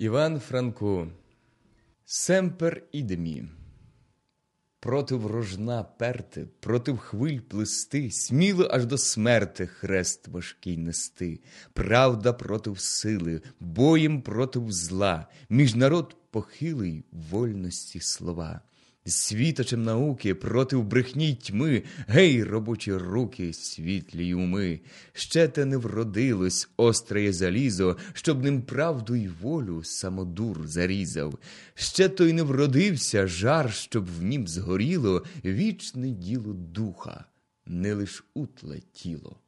Іван Франко, Семпер ідемі. Против рожна перти, против хвиль плести, сміло аж до смерти хрест важкий нести, правда против сили, боєм против зла, між народ похилий вольності слова світочем науки проти брехні тьми, гей, робочі руки, світлі й уми, ще те не вродилось остреє залізо, щоб ним правду й волю самодур зарізав, ще той не вродився жар, щоб в нім згоріло. Вічне діло духа, не лиш утле тіло.